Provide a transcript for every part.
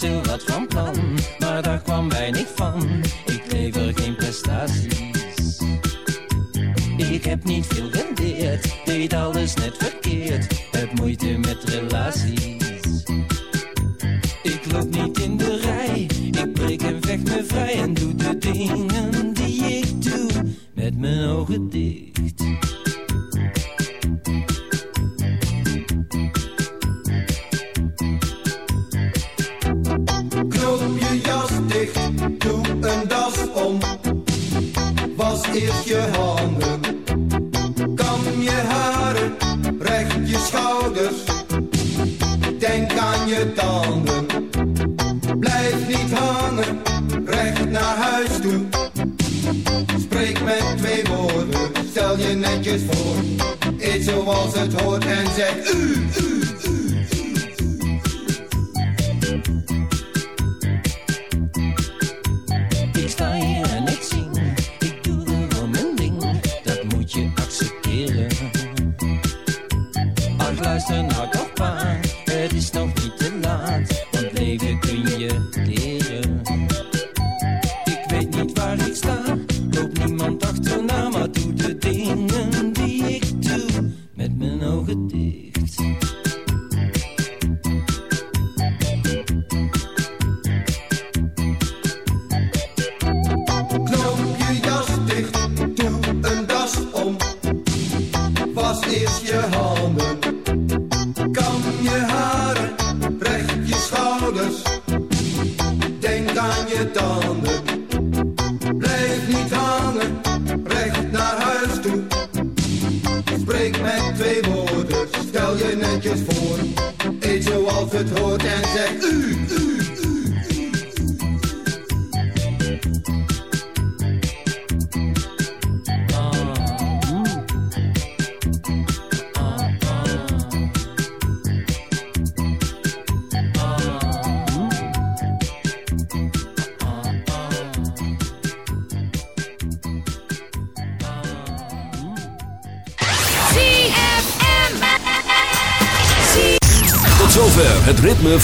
Was heel wat van plan, maar daar kwam weinig van. Ik lever geen prestaties. Ik heb niet veel rendeerd, deed alles net verkeerd. Heb moeite met relaties.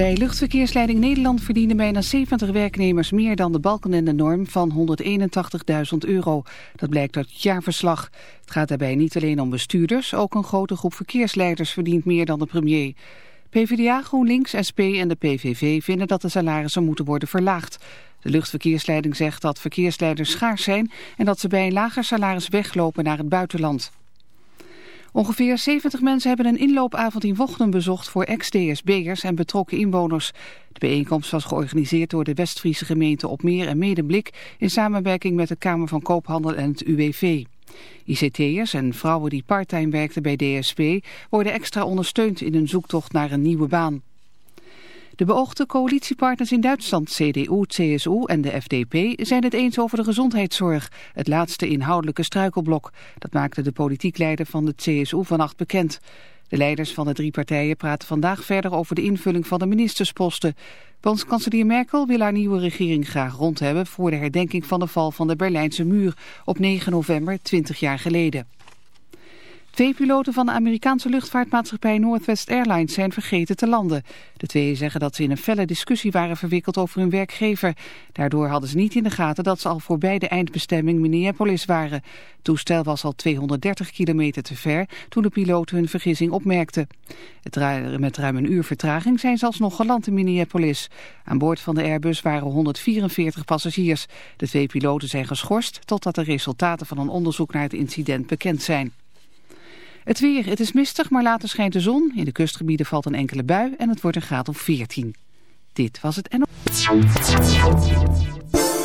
Bij Luchtverkeersleiding Nederland verdienen bijna 70 werknemers meer dan de balken en de norm van 181.000 euro. Dat blijkt uit het jaarverslag. Het gaat daarbij niet alleen om bestuurders, ook een grote groep verkeersleiders verdient meer dan de premier. PvdA, GroenLinks, SP en de PVV vinden dat de salarissen moeten worden verlaagd. De luchtverkeersleiding zegt dat verkeersleiders schaars zijn en dat ze bij een lager salaris weglopen naar het buitenland. Ongeveer 70 mensen hebben een inloopavond in Wochten bezocht voor ex-DSB'ers en betrokken inwoners. De bijeenkomst was georganiseerd door de Westfriese gemeente Opmeer en Medemblik in samenwerking met de Kamer van Koophandel en het UWV. ICT'ers en vrouwen die parttime werkten bij DSB worden extra ondersteund in hun zoektocht naar een nieuwe baan. De beoogde coalitiepartners in Duitsland, CDU, CSU en de FDP, zijn het eens over de gezondheidszorg, het laatste inhoudelijke struikelblok. Dat maakte de politiek leider van de CSU vannacht bekend. De leiders van de drie partijen praten vandaag verder over de invulling van de ministersposten. Bondskanselier Merkel wil haar nieuwe regering graag rond hebben voor de herdenking van de val van de Berlijnse muur op 9 november 20 jaar geleden. Twee piloten van de Amerikaanse luchtvaartmaatschappij Northwest Airlines zijn vergeten te landen. De twee zeggen dat ze in een felle discussie waren verwikkeld over hun werkgever. Daardoor hadden ze niet in de gaten dat ze al voorbij de eindbestemming Minneapolis waren. Het toestel was al 230 kilometer te ver toen de piloten hun vergissing opmerkten. Met ruim een uur vertraging zijn ze alsnog geland in Minneapolis. Aan boord van de Airbus waren 144 passagiers. De twee piloten zijn geschorst totdat de resultaten van een onderzoek naar het incident bekend zijn. Het weer, het is mistig, maar later schijnt de zon. In de kustgebieden valt een enkele bui en het wordt een graad of 14. Dit was het en...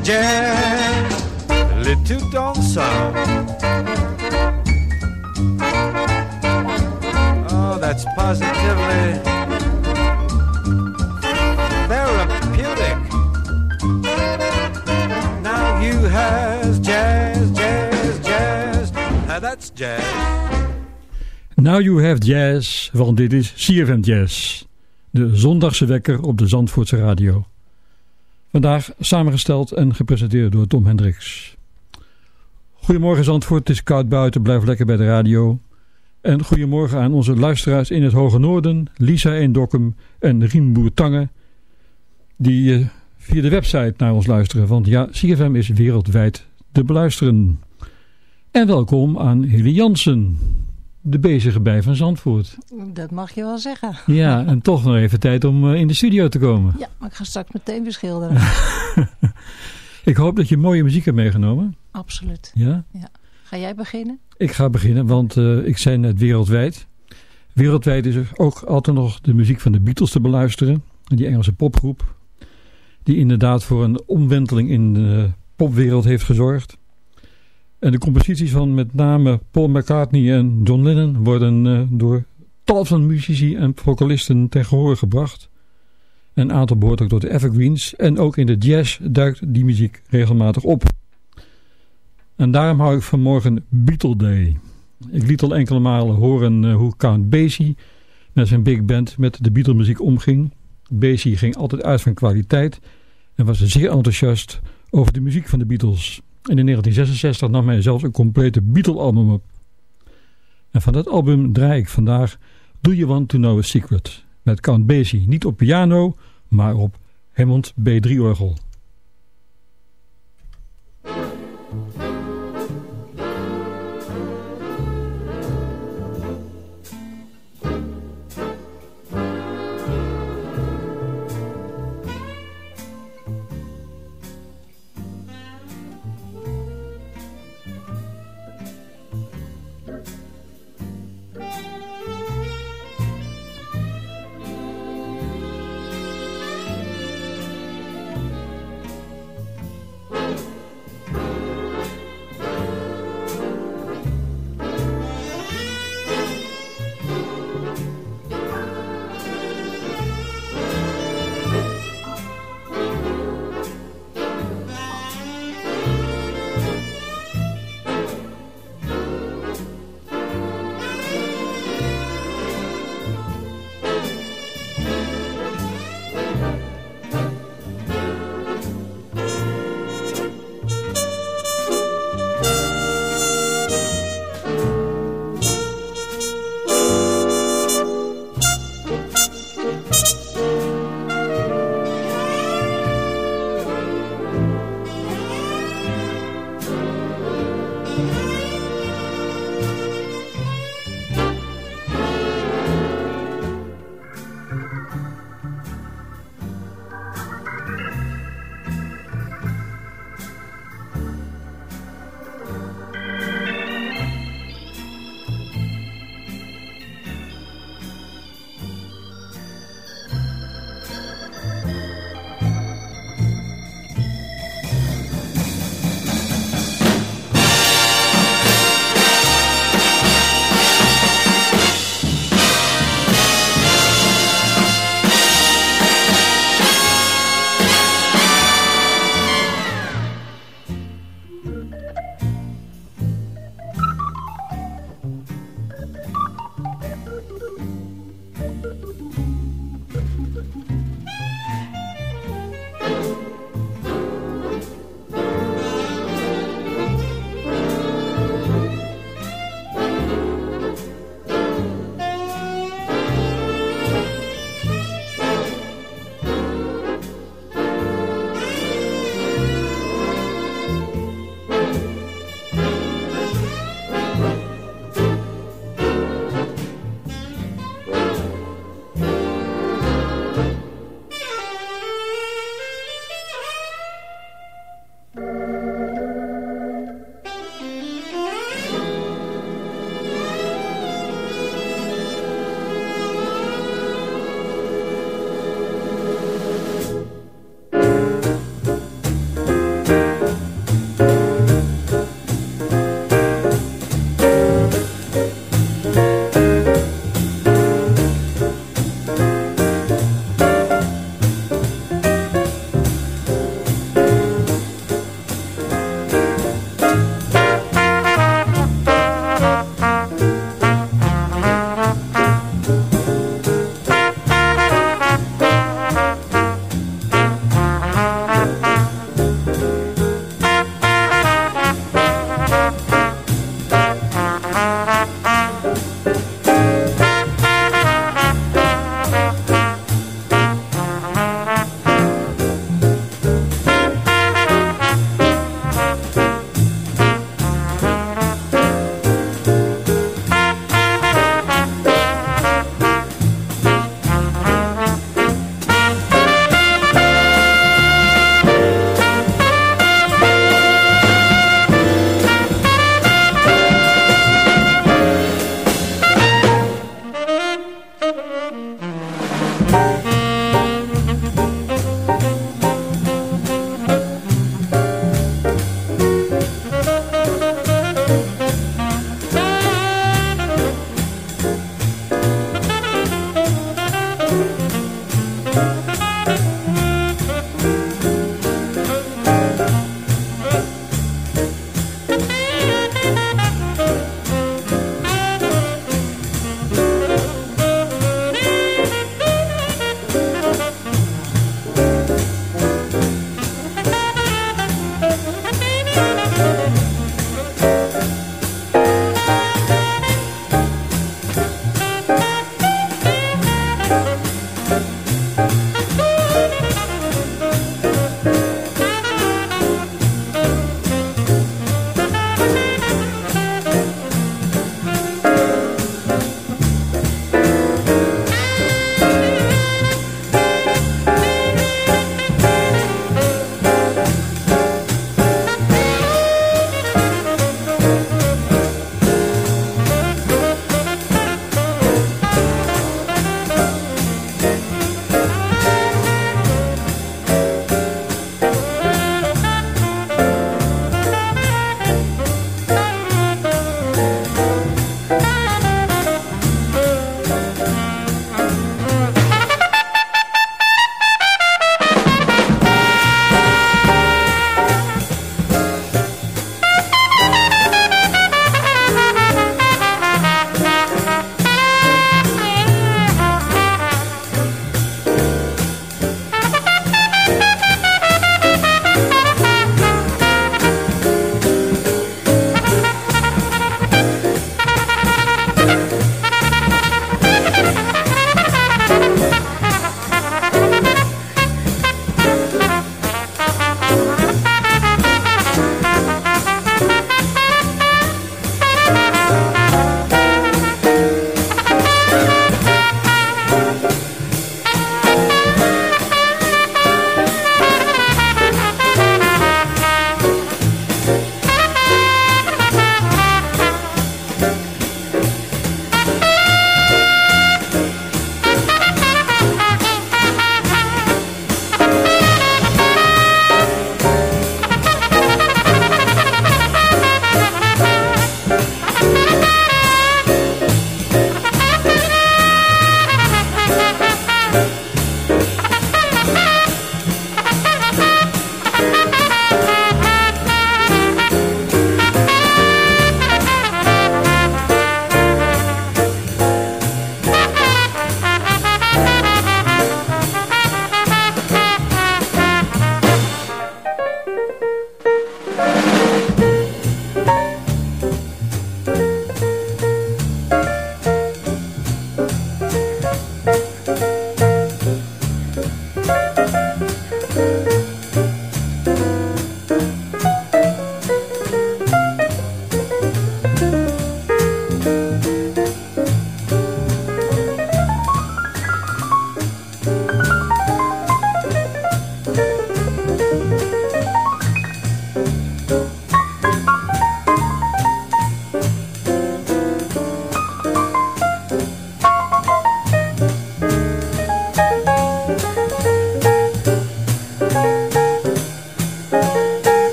jazz, jazz. Little don't sound. Oh, that's positively therapeutic. Now you has jazz, jazz, jazz. Now that's jazz. Now You Have Jazz, want dit is CFM Jazz. De zondagse wekker op de Zandvoortse radio. Vandaag samengesteld en gepresenteerd door Tom Hendricks. Goedemorgen Zandvoort, het is koud buiten, blijf lekker bij de radio. En goedemorgen aan onze luisteraars in het Hoge Noorden, Lisa in Dokkum en Riemboer Tange. Die eh, via de website naar ons luisteren, want ja, CFM is wereldwijd te beluisteren. En welkom aan Hilly Jansen, de bezige bij van Zandvoort. Dat mag je wel zeggen. Ja, en toch nog even tijd om eh, in de studio te komen. Ja, maar ik ga straks meteen weer schilderen. Ik hoop dat je mooie muziek hebt meegenomen. Absoluut. Ja? Ja. Ga jij beginnen? Ik ga beginnen, want eh, ik zei net wereldwijd. Wereldwijd is er ook altijd nog de muziek van de Beatles te beluisteren. Die Engelse popgroep. Die inderdaad voor een omwenteling in de popwereld heeft gezorgd. En de composities van met name Paul McCartney en John Lennon worden eh, door tal van muzici en vocalisten ten gehore gebracht. Een aantal behoort ook door de Evergreens. En ook in de jazz duikt die muziek regelmatig op. En daarom hou ik vanmorgen Beatle Day. Ik liet al enkele malen horen eh, hoe Count Basie met zijn big band met de Beatle muziek omging. Basie ging altijd uit van kwaliteit en was zeer enthousiast over de muziek van de Beatles. En in 1966 nam hij zelfs een complete Beatle album op. En van dat album draai ik vandaag Do You Want To Know A Secret? Met Count Basie, niet op piano, maar op Hammond B3-orgel.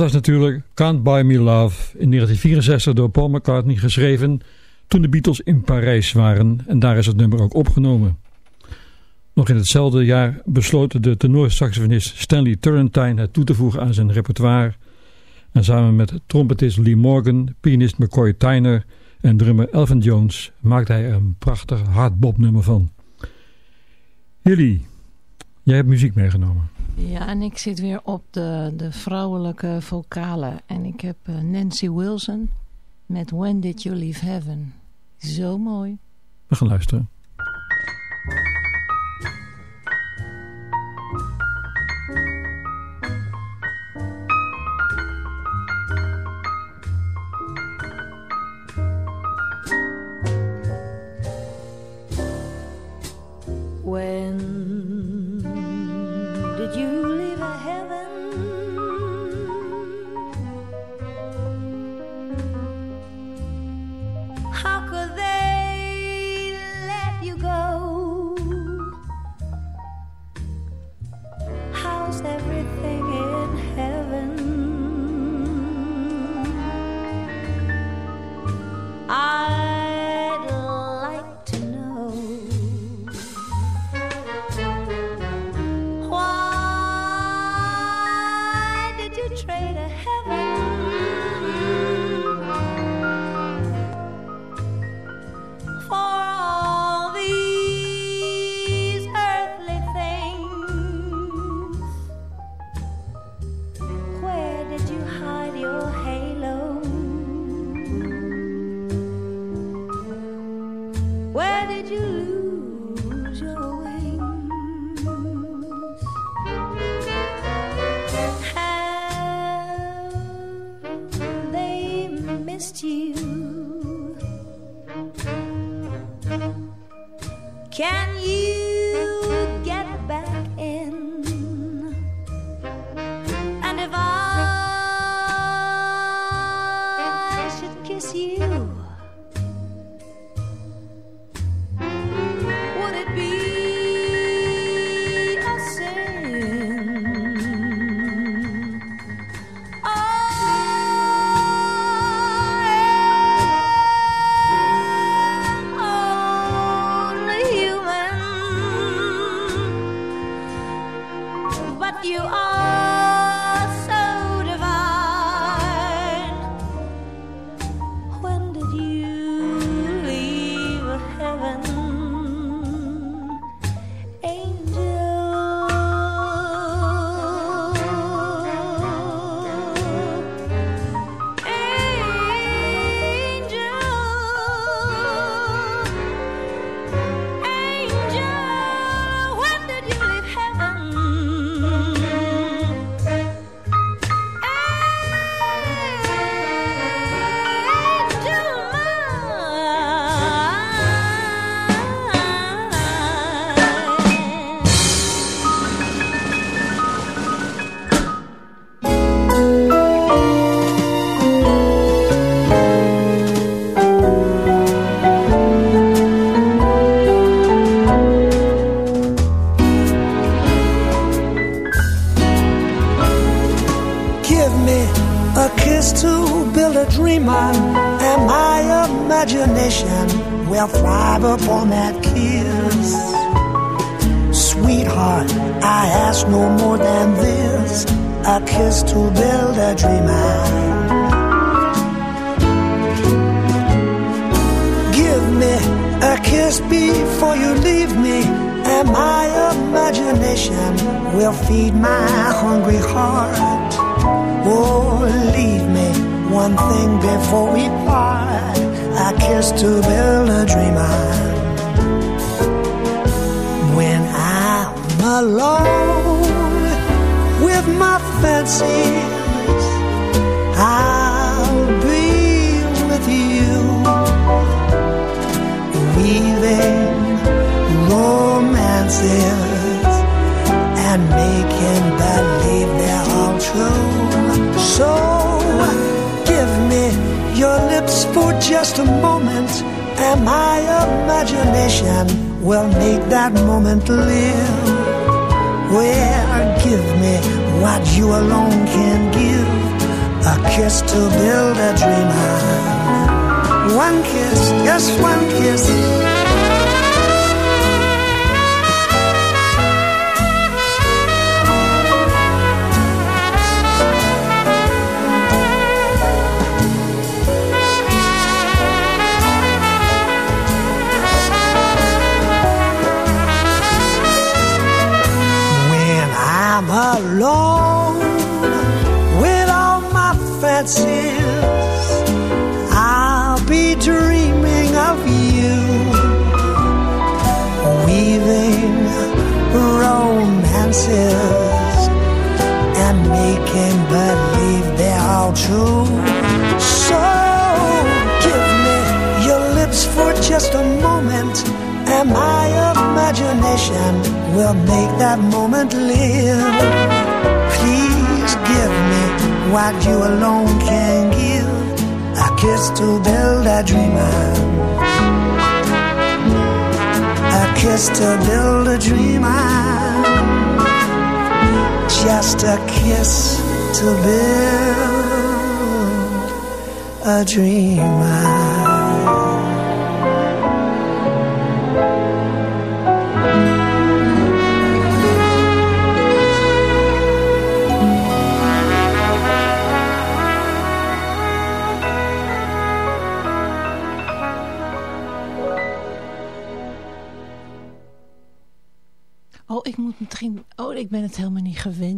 was natuurlijk Can't Buy Me Love in 1964 door Paul McCartney geschreven toen de Beatles in Parijs waren en daar is het nummer ook opgenomen. Nog in hetzelfde jaar besloot de tenorsaxofonist Stanley Turrentine het toe te voegen aan zijn repertoire en samen met trompetist Lee Morgan, pianist McCoy Tyner en drummer Elvin Jones maakte hij een prachtig hardbopnummer van. Jullie, jij hebt muziek meegenomen. Ja, en ik zit weer op de, de vrouwelijke vocalen. En ik heb eh, Nancy Wilson met When Did You Leave Heaven. Zo mooi. We gaan luisteren.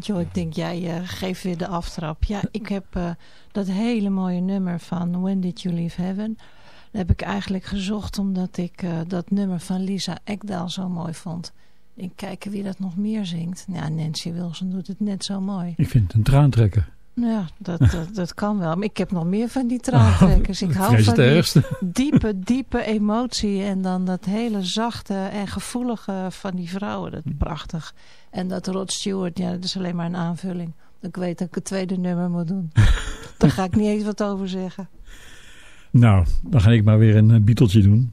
Joh. Ik denk, jij uh, geeft weer de aftrap. Ja, ik heb uh, dat hele mooie nummer van When Did You Leave Heaven... Dat heb ik eigenlijk gezocht omdat ik uh, dat nummer van Lisa Ekdaal zo mooi vond. Ik kijk wie dat nog meer zingt. Ja, Nancy Wilson doet het net zo mooi. Ik vind het een traantrekker. Ja, dat, dat, dat, kan wel. Maar ik heb nog meer van die traantrekkers. Ik hou van die diepe, diepe emotie. En dan dat hele zachte en gevoelige van die vrouwen. Dat is prachtig. En dat Rod Stewart, ja, dat is alleen maar een aanvulling. Ik weet dat ik het tweede nummer moet doen. Daar ga ik niet eens wat over zeggen. Nou, dan ga ik maar weer een uh, Beatletje doen.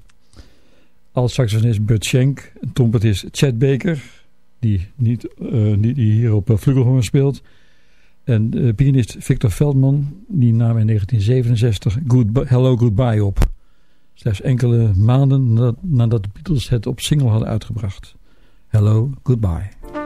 Als saxofonist Bud Schenk. Trompetist Chad Baker. Die, niet, uh, die, die hier op uh, Flugelhorn speelt. En uh, pianist Victor Veldman. Die nam in 1967 Goodbye, Hello Goodbye op. Slechts enkele maanden nadat, nadat de Beatles het op single hadden uitgebracht. Hello Goodbye.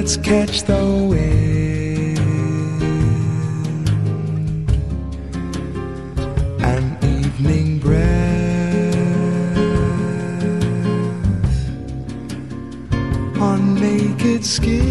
Let's catch the wind. An evening breath on naked skin.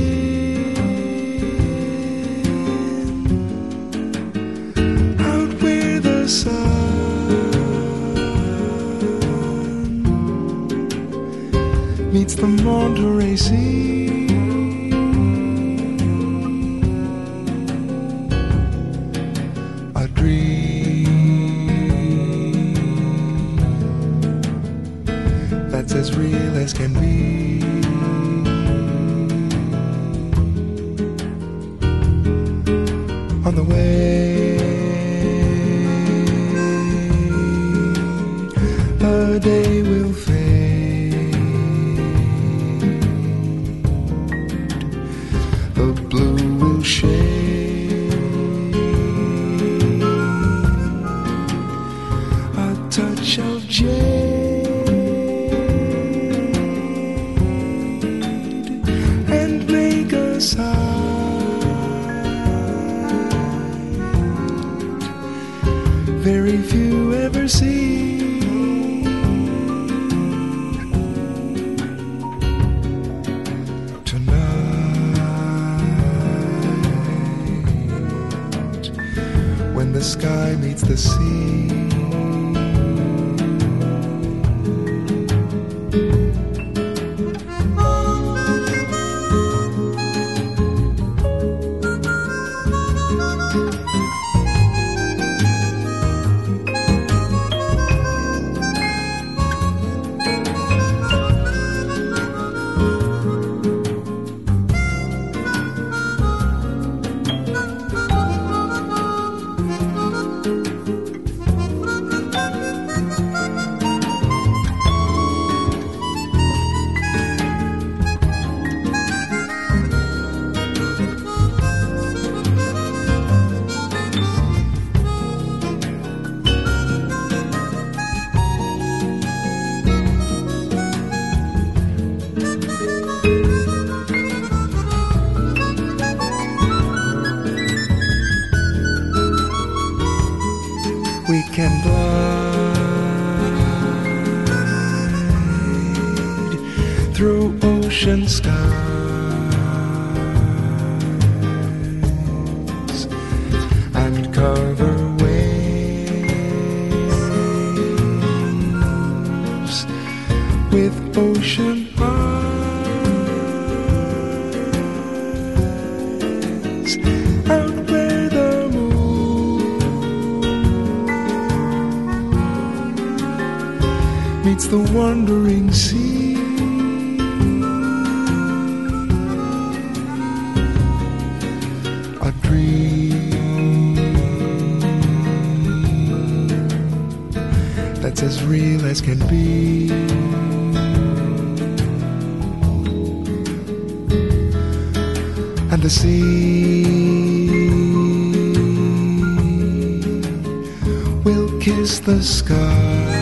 Kiss the sky.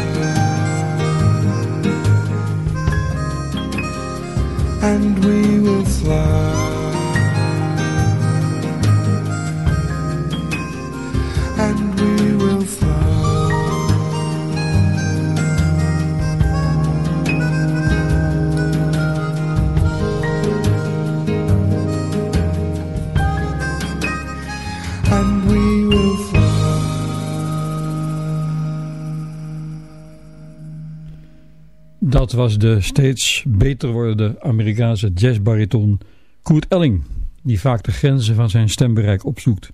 and we will fly. Was de steeds beter wordende Amerikaanse jazzbariton Kurt Elling, die vaak de grenzen van zijn stembereik opzoekt.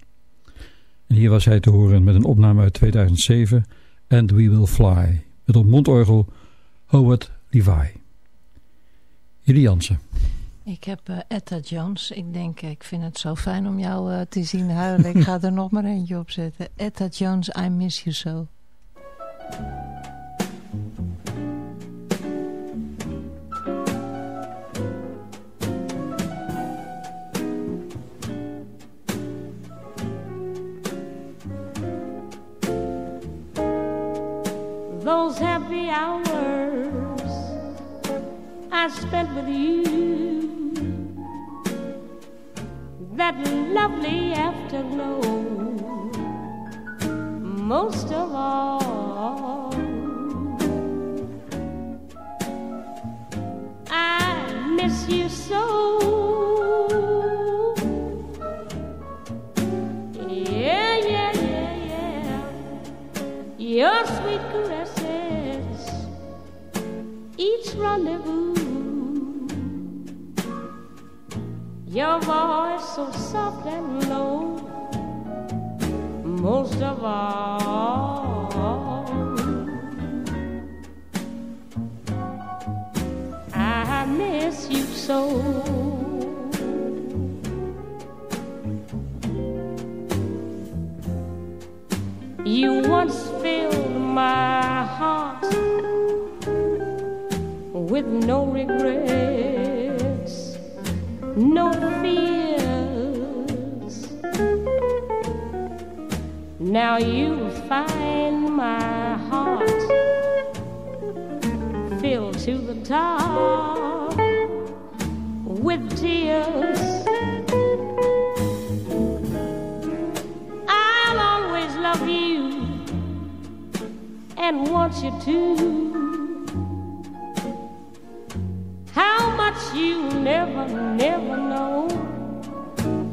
En hier was hij te horen met een opname uit 2007, And We Will Fly, met op mondorgel Howard Levi. Jullie Jansen. Ik heb uh, Etta Jones. Ik denk, ik vind het zo fijn om jou uh, te zien huilen. Ik ga er nog maar eentje op zetten. Etta Jones, I Miss You So. Hours I spent with you that lovely afterglow. Most of all, I miss you so. Yeah, yeah, yeah, yeah. Your sweet caresses, each rendezvous. Your voice so soft and low. Most of all, I miss you so. You once filled my with no regrets, no fears. Now you find my heart filled to the top with tears. I'll always love you and want you to. Never, never know.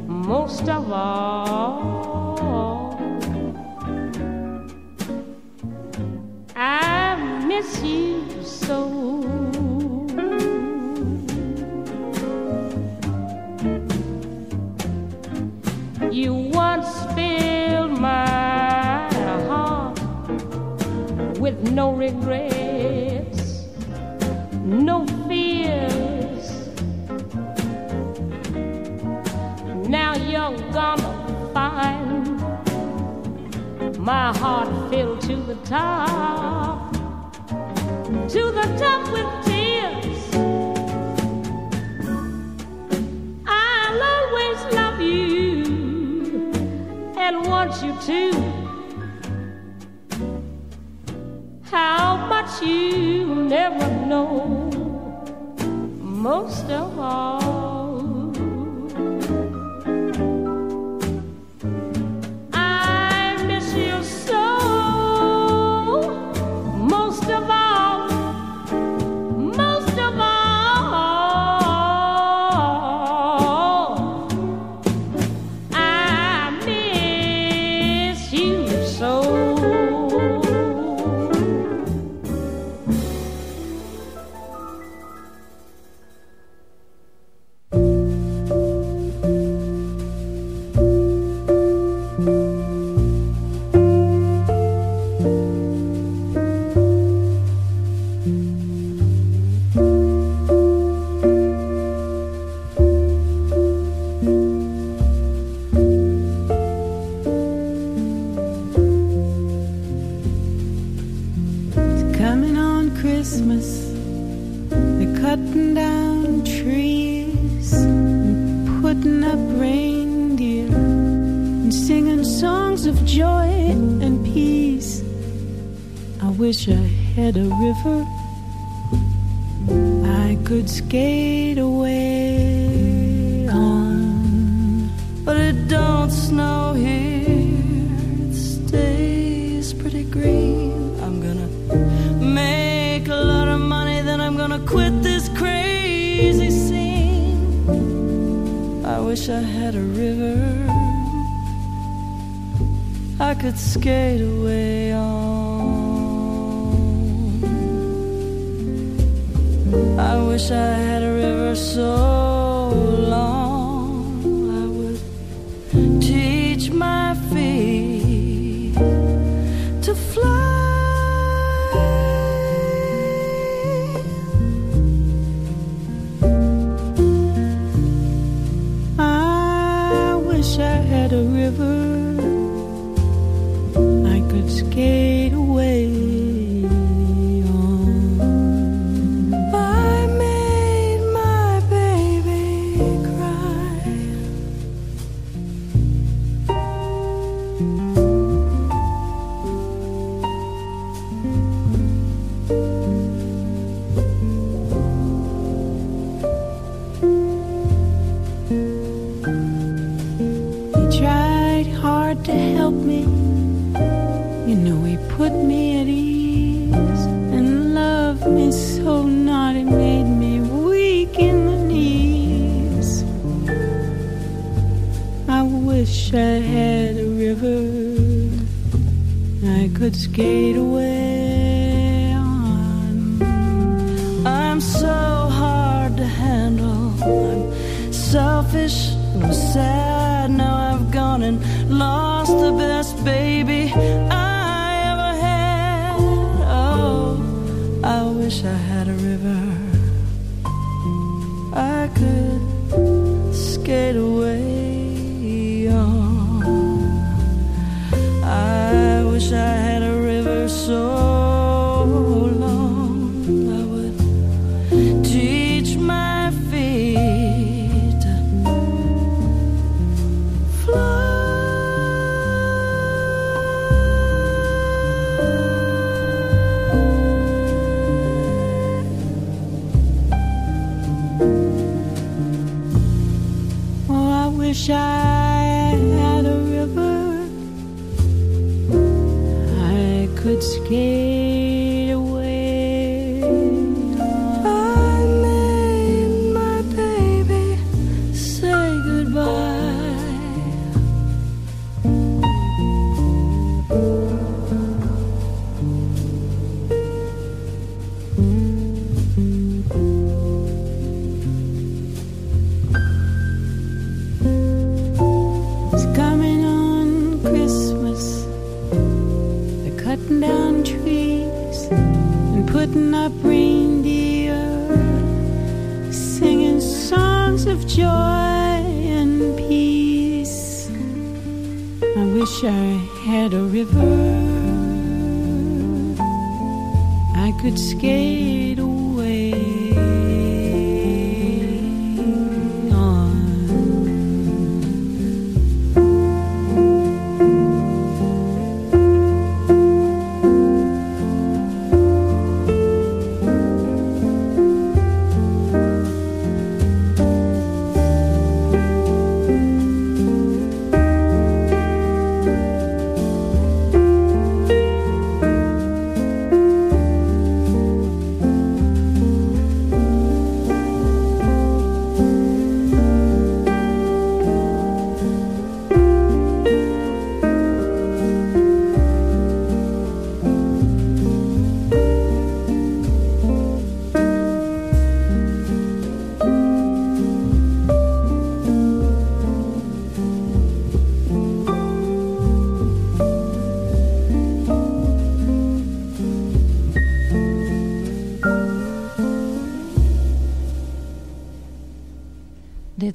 Most of all, I miss you so. You once filled my heart with no regrets, my heart filled to the top, to the top with tears. I'll always love you and want you to. How much you never know, most of all. I wish I had a river so long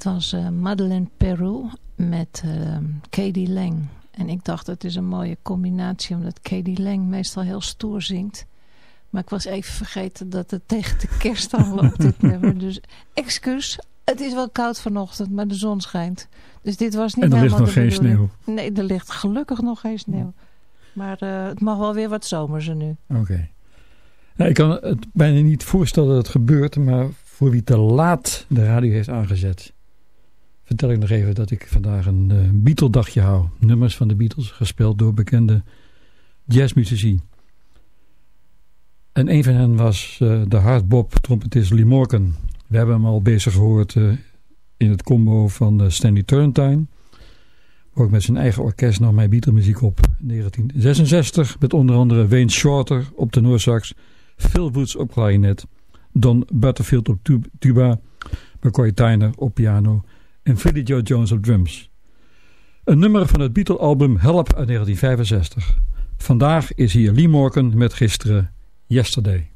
was eh, Madeleine Peru met uh, Katie Lang. En ik dacht het is een mooie combinatie omdat Katie Lang meestal heel stoer zingt. Maar ik was even vergeten dat het tegen de kerst aanloopt dit nummer. Dus excuus, het is wel koud vanochtend, maar de zon schijnt. Dus dit was niet En er ligt helemaal nog geen bedoeling. sneeuw. Nee, er ligt gelukkig nog geen sneeuw. Maar eh, het mag wel weer wat zomerse nu. Oké. Nou, ik kan het bijna niet voorstellen dat het gebeurt, maar voor wie te laat de radio heeft aangezet, vertel ik nog even dat ik vandaag een uh, Beatle-dagje hou. Nummers van de Beatles, gespeeld door bekende jazzmuzici. En een van hen was uh, de hardbop trompetist Lee Morgan. We hebben hem al bezig gehoord uh, in het combo van Stanley Turrentine. Ook met zijn eigen orkest nam hij Beatle muziek op. 1966 met onder andere Wayne Shorter op tenorsax, Phil Woods op klarinet, Don Butterfield op tuba, McCoy Tyner op piano en Philly Joe Jones op drums. Een nummer van het Beatle-album Help uit 1965. Vandaag is hier Lee Morgan met gisteren Yesterday.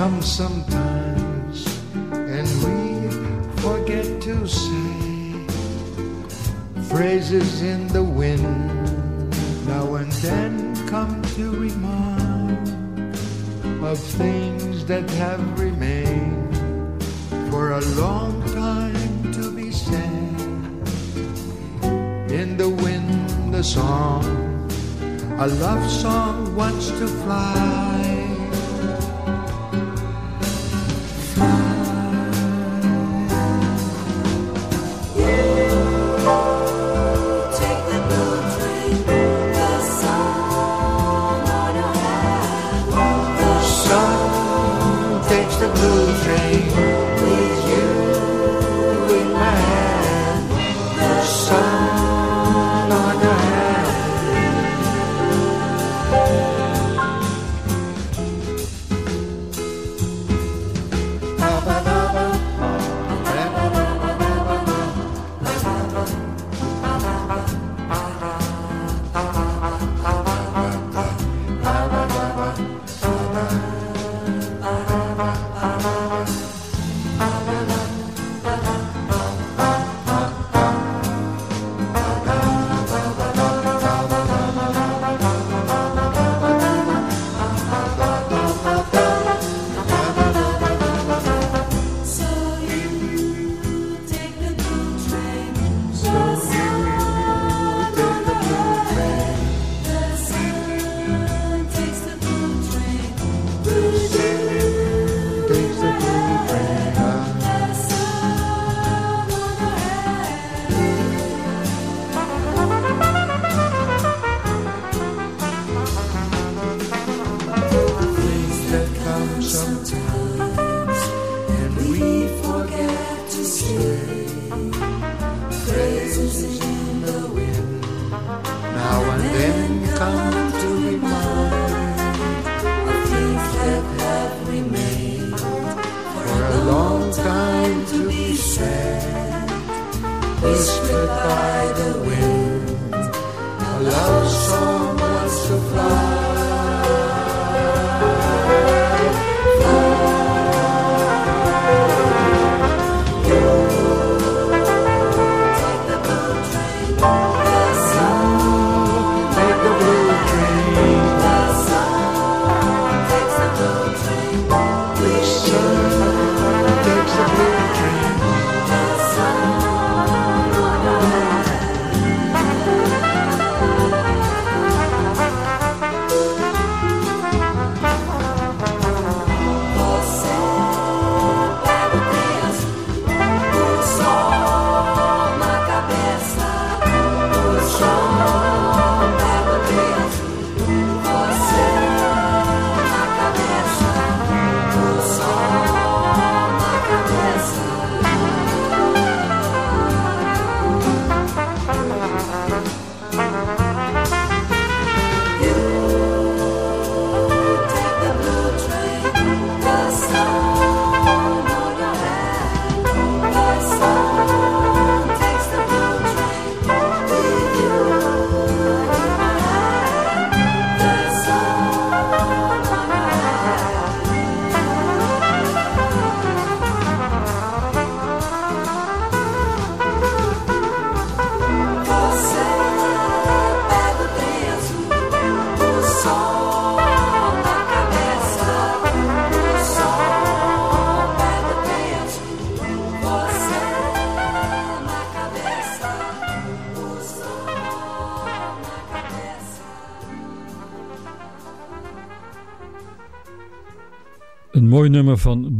Comes sometimes, and we forget to say phrases in the wind now and then come to remind of things that have remained for a long time to be said. In the wind, the song, a love song wants to fly.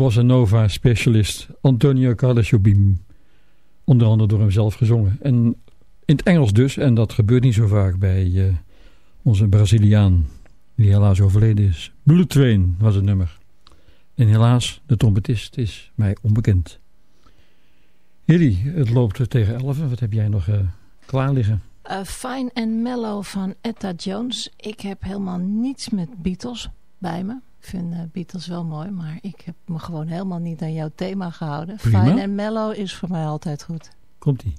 Bossa Nova specialist Antonio Carlos Jobim. Onder andere door hem zelf gezongen. En in het Engels dus, en dat gebeurt niet zo vaak bij eh, onze Braziliaan, die helaas overleden is. Blue Train was het nummer. En helaas, de trompetist is mij onbekend. Hilly, het loopt tegen 11. Wat heb jij nog eh, klaar liggen? Uh, Fine and Mellow van Etta Jones. Ik heb helemaal niets met Beatles bij me. Ik vind uh, Beatles wel mooi, maar ik heb me gewoon helemaal niet aan jouw thema gehouden. Prima. Fine and Mellow is voor mij altijd goed. Komt-ie.